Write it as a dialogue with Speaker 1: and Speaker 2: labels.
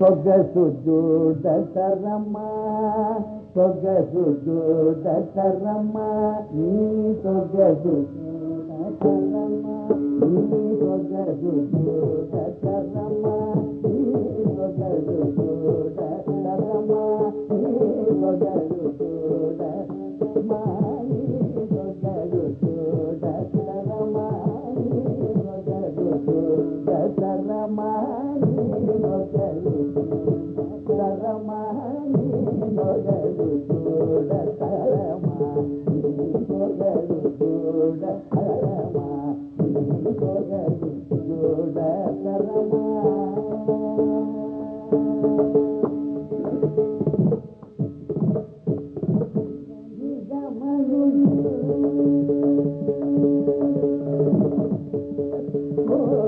Speaker 1: సొగసు చూడరమ్మ సొగసు చూడరమ్మ నీ సొగసు చూడరమ్మ నీ సొగసు
Speaker 2: जम